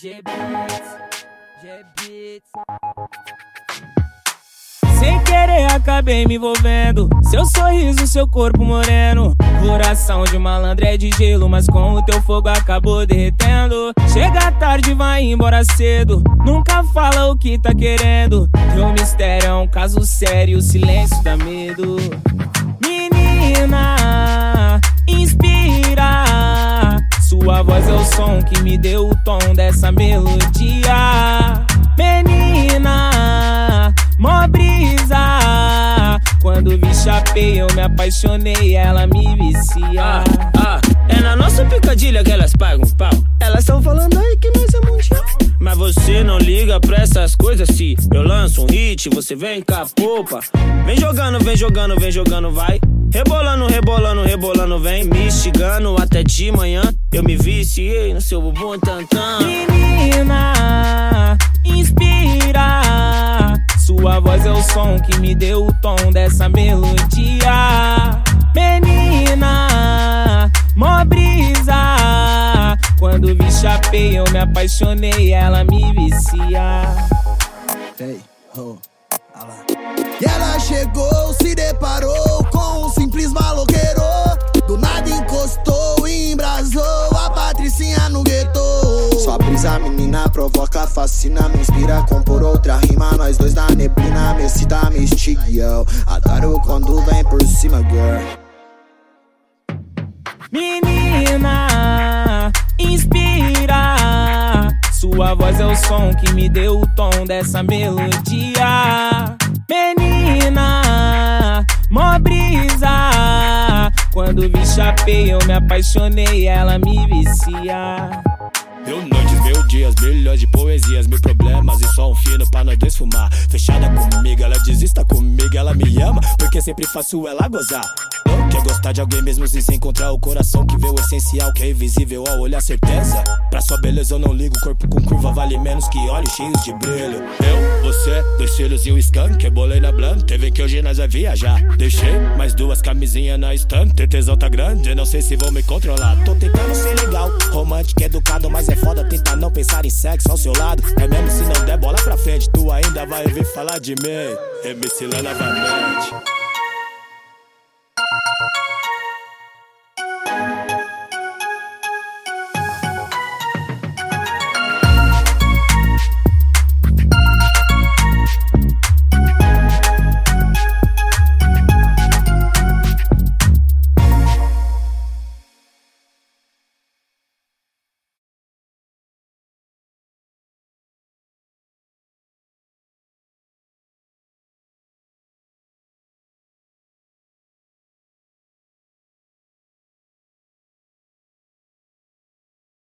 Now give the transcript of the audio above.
G-Beats, G-Beats. Sem querer acabei me envolvendo. Seu sorriso, seu corpo moreno. Coração de malandro é de gelo Mas com o teu fogo acabou derretendo. Chega tarde, vai embora cedo. Nunca fala o que tá querendo. Teu mistério é um caso sério Silêncio dá medo. Menina, som que me deu o tom dessa melodia Menina, mó brisa Quando vi chapei eu me apaixonei, ela me vicia Ah, ah, é na nossa picadilha que elas pagam pau. Elas estão falando aí que nós é mundial. Mas você não liga pra essas coisas se eu lanço um hit, você vem com a popa. Vem jogando, vem jogando, vem jogando, vai. Rebolando, rebolando, rebolando, vem me instigando até de manhã. Eu me viciei no seu bumbum tantã. Menina, inspira. Sua voz é o som que me deu o tom dessa melodia. Menina, mó brisa. Quando vi chapei, eu me apaixonei, ela me vicia. Hey, ho. E ela chegou, brisa, menina, provoca, fascina, me inspira. Compor outra rima, nós dois na neblina. Me excita, me instiga. Adoro quando vem por cima, girl. Menina, inspira. Sua voz é o som que me deu o tom dessa melodia. Menina, mó brisa. Quando vi chapei, eu me apaixonei, ela me vicia. Dias, milhões de poesias, mil problemas e só um fino pra dois fumar. Fechada comigo, ela desista comigo, ela me ama, porque sempre faço ela gozar. Não quer gostar de alguém mesmo sem se encontrar o coração que vê o essencial, que é invisível ao olhar certeza. Pra sua beleza eu não ligo, corpo com curva vale menos que olhos cheios de brilho. Eu, você, dois filhos e o skunk, bolei na blunt, teve que hoje nós vai viajar. Deixei mais duas camisinhas na estante, tesão tá grande, não sei se vou me controlar. Tô tentando ser legal, romântico, educado, mas é foda tentar não pensar em sexo ao seu lado. É mesmo se não der bola pra frente, tu ainda vai ouvir falar de mim. MC lá novamente.